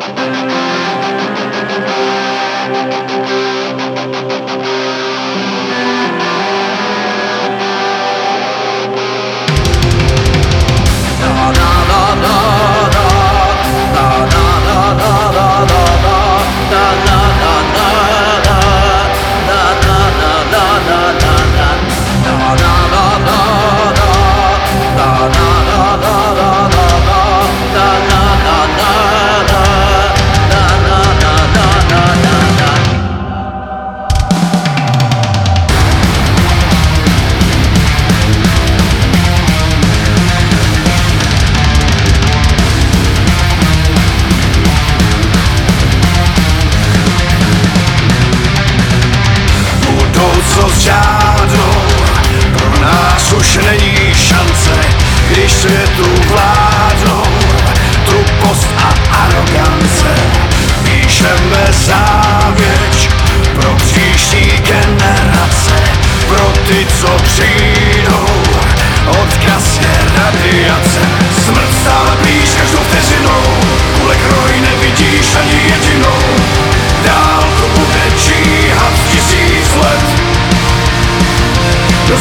Thank you. Už není šance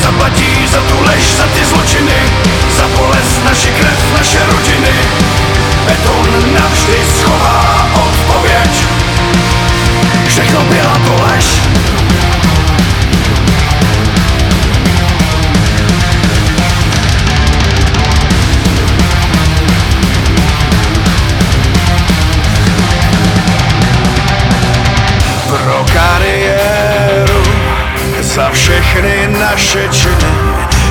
zaplatí za tu lež, za ty zločiny Za bolest naši krev, naše rodiny. Beton navždy schová odpověď. za všechny naše činy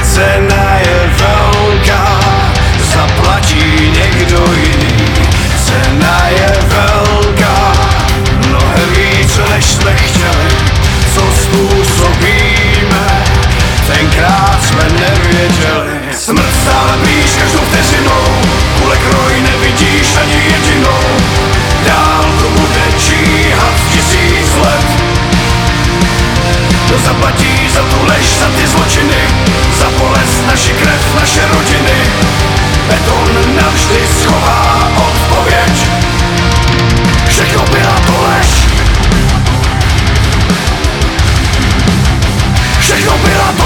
cena je velká, zaplatí někdo jiný. Cena je velká, mnohem víc než jsme chtěli, co způsobíme, tenkrát jsme nevěděli. Smrt stále blíž. Bila